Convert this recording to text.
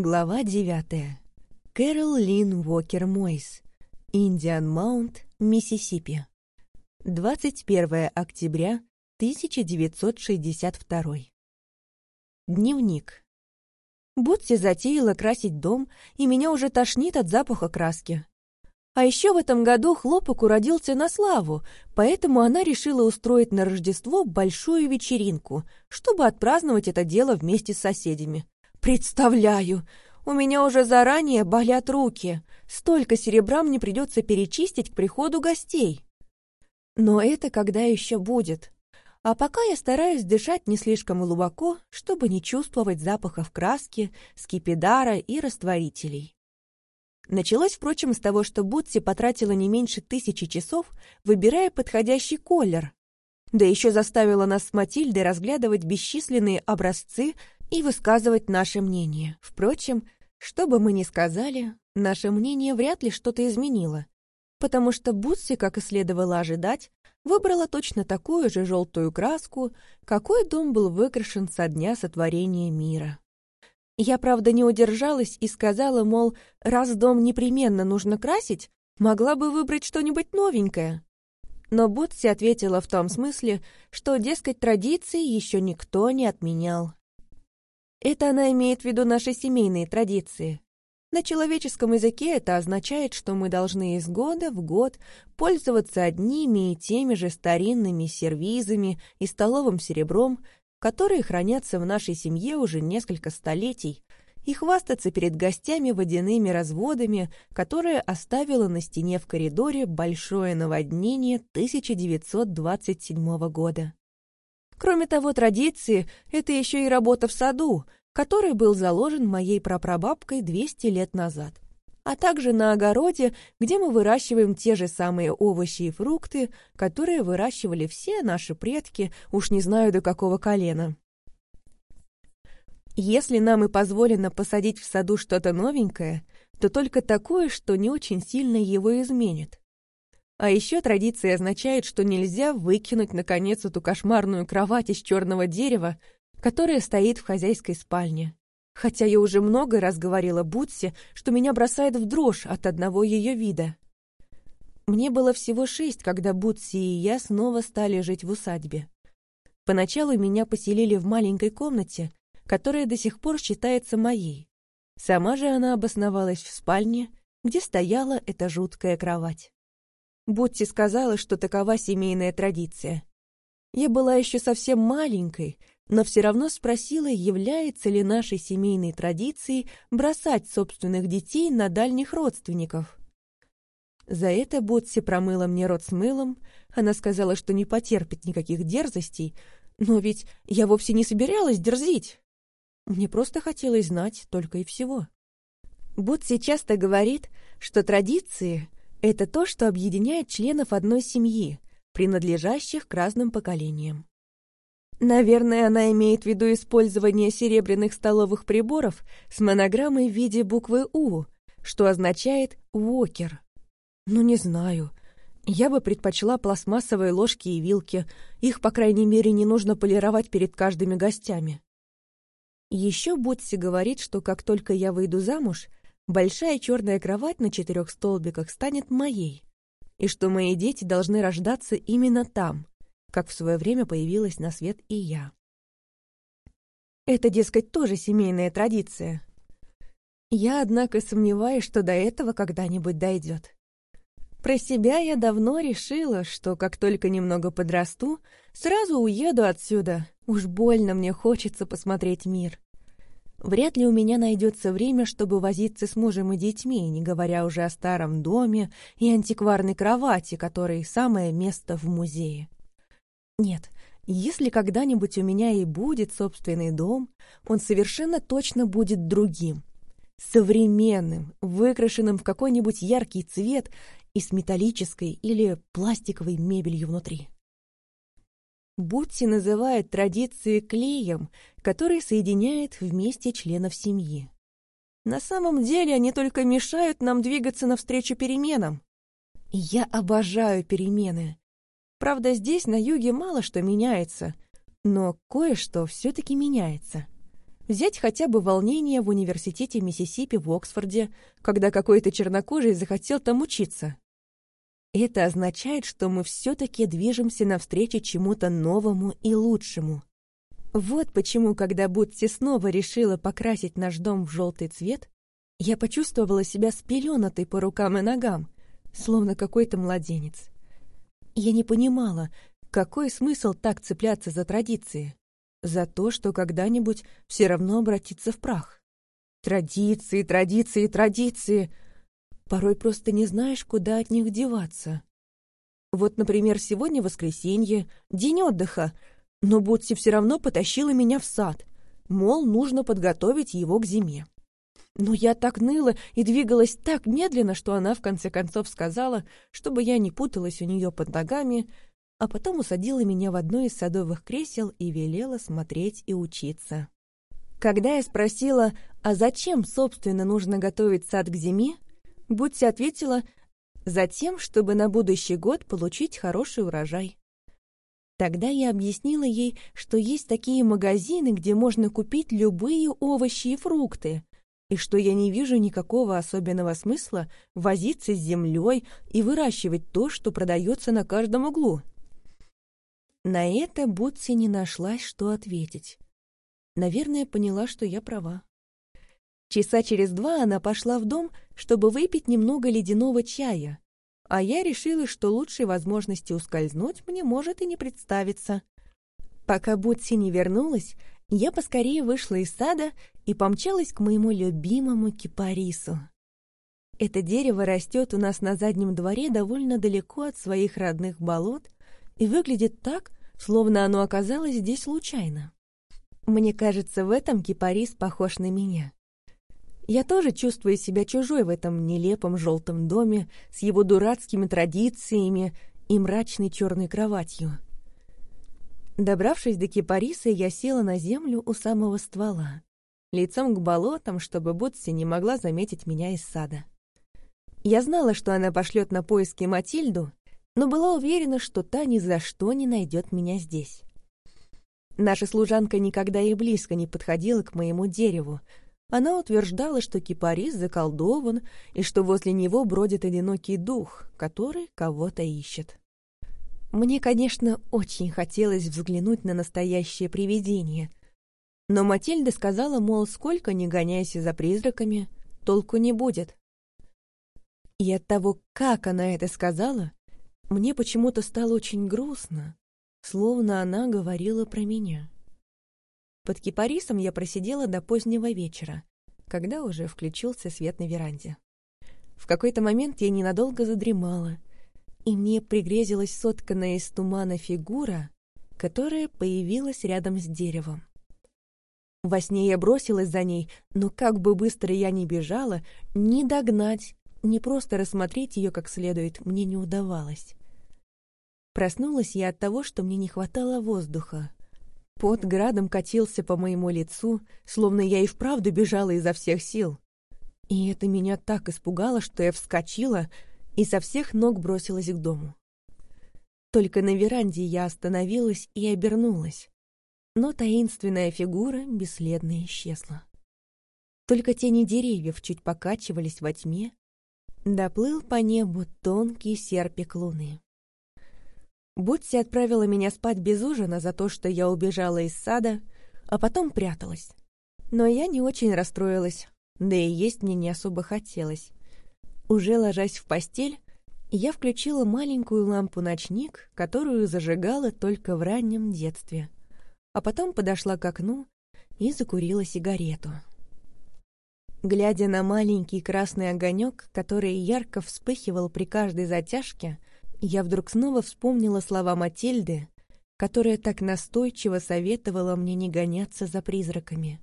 Глава девятая. Кэрол Лин Уокер Мойс. Индиан Маунт, Миссисипи. 21 октября 1962. Дневник. Бутси затеяла красить дом, и меня уже тошнит от запаха краски. А еще в этом году хлопок уродился на славу, поэтому она решила устроить на Рождество большую вечеринку, чтобы отпраздновать это дело вместе с соседями. Представляю! У меня уже заранее болят руки. Столько серебра мне придется перечистить к приходу гостей. Но это когда еще будет. А пока я стараюсь дышать не слишком глубоко, чтобы не чувствовать запахов краски, скипидара и растворителей. Началось, впрочем, с того, что Бутси потратила не меньше тысячи часов, выбирая подходящий колер. Да еще заставила нас с Матильдой разглядывать бесчисленные образцы и высказывать наше мнение. Впрочем, что бы мы ни сказали, наше мнение вряд ли что-то изменило, потому что Бутси, как и следовало ожидать, выбрала точно такую же желтую краску, какой дом был выкрашен со дня сотворения мира. Я, правда, не удержалась и сказала, мол, раз дом непременно нужно красить, могла бы выбрать что-нибудь новенькое. Но Бутси ответила в том смысле, что, дескать, традиции еще никто не отменял. Это она имеет в виду наши семейные традиции. На человеческом языке это означает, что мы должны из года в год пользоваться одними и теми же старинными сервизами и столовым серебром, которые хранятся в нашей семье уже несколько столетий, и хвастаться перед гостями водяными разводами, которые оставило на стене в коридоре большое наводнение 1927 года. Кроме того, традиции — это еще и работа в саду, который был заложен моей прапрабабкой 200 лет назад а также на огороде, где мы выращиваем те же самые овощи и фрукты, которые выращивали все наши предки, уж не знаю до какого колена. Если нам и позволено посадить в саду что-то новенькое, то только такое, что не очень сильно его изменит. А еще традиция означает, что нельзя выкинуть, наконец, эту кошмарную кровать из черного дерева, которая стоит в хозяйской спальне хотя я уже много раз говорила Бутсе, что меня бросает в дрожь от одного ее вида. Мне было всего шесть, когда Бутси и я снова стали жить в усадьбе. Поначалу меня поселили в маленькой комнате, которая до сих пор считается моей. Сама же она обосновалась в спальне, где стояла эта жуткая кровать. Бутси сказала, что такова семейная традиция. Я была еще совсем маленькой, но все равно спросила, является ли нашей семейной традицией бросать собственных детей на дальних родственников. За это Ботси промыла мне рот с мылом, она сказала, что не потерпит никаких дерзостей, но ведь я вовсе не собиралась дерзить. Мне просто хотелось знать только и всего. Ботси часто говорит, что традиции — это то, что объединяет членов одной семьи, принадлежащих к разным поколениям. Наверное, она имеет в виду использование серебряных столовых приборов с монограммой в виде буквы «У», что означает «Уокер». Ну, не знаю. Я бы предпочла пластмассовые ложки и вилки. Их, по крайней мере, не нужно полировать перед каждыми гостями. Еще Ботси говорит, что как только я выйду замуж, большая черная кровать на четырех столбиках станет моей, и что мои дети должны рождаться именно там, как в свое время появилась на свет и я. Это, дескать, тоже семейная традиция. Я, однако, сомневаюсь, что до этого когда-нибудь дойдет. Про себя я давно решила, что как только немного подрасту, сразу уеду отсюда. Уж больно мне хочется посмотреть мир. Вряд ли у меня найдется время, чтобы возиться с мужем и детьми, не говоря уже о старом доме и антикварной кровати, которой самое место в музее. Нет, если когда-нибудь у меня и будет собственный дом, он совершенно точно будет другим. Современным, выкрашенным в какой-нибудь яркий цвет и с металлической или пластиковой мебелью внутри. Бутси называет традиции клеем, который соединяет вместе членов семьи. На самом деле они только мешают нам двигаться навстречу переменам. я обожаю перемены. Правда, здесь, на юге, мало что меняется, но кое-что все-таки меняется. Взять хотя бы волнение в университете Миссисипи в Оксфорде, когда какой-то чернокожий захотел там учиться. Это означает, что мы все-таки движемся навстречу чему-то новому и лучшему. Вот почему, когда Бутси снова решила покрасить наш дом в желтый цвет, я почувствовала себя спеленатой по рукам и ногам, словно какой-то младенец. Я не понимала, какой смысл так цепляться за традиции за то, что когда-нибудь все равно обратится в прах. Традиции, традиции, традиции. Порой просто не знаешь, куда от них деваться. Вот, например, сегодня воскресенье, день отдыха, но Ботси все равно потащила меня в сад, мол, нужно подготовить его к зиме. Но я так ныла и двигалась так медленно, что она в конце концов сказала, чтобы я не путалась у нее под ногами, а потом усадила меня в одно из садовых кресел и велела смотреть и учиться. Когда я спросила, а зачем, собственно, нужно готовить сад к зиме, Бутси ответила, затем, чтобы на будущий год получить хороший урожай. Тогда я объяснила ей, что есть такие магазины, где можно купить любые овощи и фрукты, и что я не вижу никакого особенного смысла возиться с землей и выращивать то, что продается на каждом углу. На это Бутси не нашлась, что ответить. Наверное, поняла, что я права. Часа через два она пошла в дом, чтобы выпить немного ледяного чая, а я решила, что лучшей возможности ускользнуть мне может и не представиться. Пока Бутси не вернулась, я поскорее вышла из сада и помчалась к моему любимому кипарису. Это дерево растет у нас на заднем дворе довольно далеко от своих родных болот и выглядит так, словно оно оказалось здесь случайно. Мне кажется, в этом кипарис похож на меня. Я тоже чувствую себя чужой в этом нелепом желтом доме с его дурацкими традициями и мрачной черной кроватью. Добравшись до кипариса, я села на землю у самого ствола, лицом к болотам, чтобы Ботси не могла заметить меня из сада. Я знала, что она пошлет на поиски Матильду, но была уверена, что та ни за что не найдет меня здесь. Наша служанка никогда и близко не подходила к моему дереву. Она утверждала, что кипарис заколдован и что возле него бродит одинокий дух, который кого-то ищет. Мне, конечно, очень хотелось взглянуть на настоящее привидение, но Матильда сказала, мол, сколько не гоняйся за призраками, толку не будет. И от того, как она это сказала, мне почему-то стало очень грустно, словно она говорила про меня. Под кипарисом я просидела до позднего вечера, когда уже включился свет на веранде. В какой-то момент я ненадолго задремала, и мне пригрезилась сотканная из тумана фигура, которая появилась рядом с деревом. Во сне я бросилась за ней, но как бы быстро я ни бежала, ни догнать, ни просто рассмотреть ее как следует мне не удавалось. Проснулась я от того, что мне не хватало воздуха. Пот градом катился по моему лицу, словно я и вправду бежала изо всех сил. И это меня так испугало, что я вскочила и со всех ног бросилась к дому. Только на веранде я остановилась и обернулась, но таинственная фигура бесследно исчезла. Только тени деревьев чуть покачивались во тьме, доплыл по небу тонкий серпик луны. Бутси отправила меня спать без ужина за то, что я убежала из сада, а потом пряталась. Но я не очень расстроилась, да и есть мне не особо хотелось. Уже ложась в постель, я включила маленькую лампу-ночник, которую зажигала только в раннем детстве, а потом подошла к окну и закурила сигарету. Глядя на маленький красный огонек, который ярко вспыхивал при каждой затяжке, я вдруг снова вспомнила слова Матильды, которая так настойчиво советовала мне не гоняться за призраками.